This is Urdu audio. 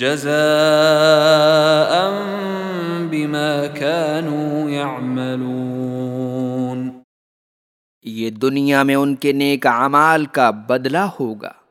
جزاء بما كانوا يعملون۔ یہ دنیا میں ان کے نیک اعمال کا بدلہ ہوگا۔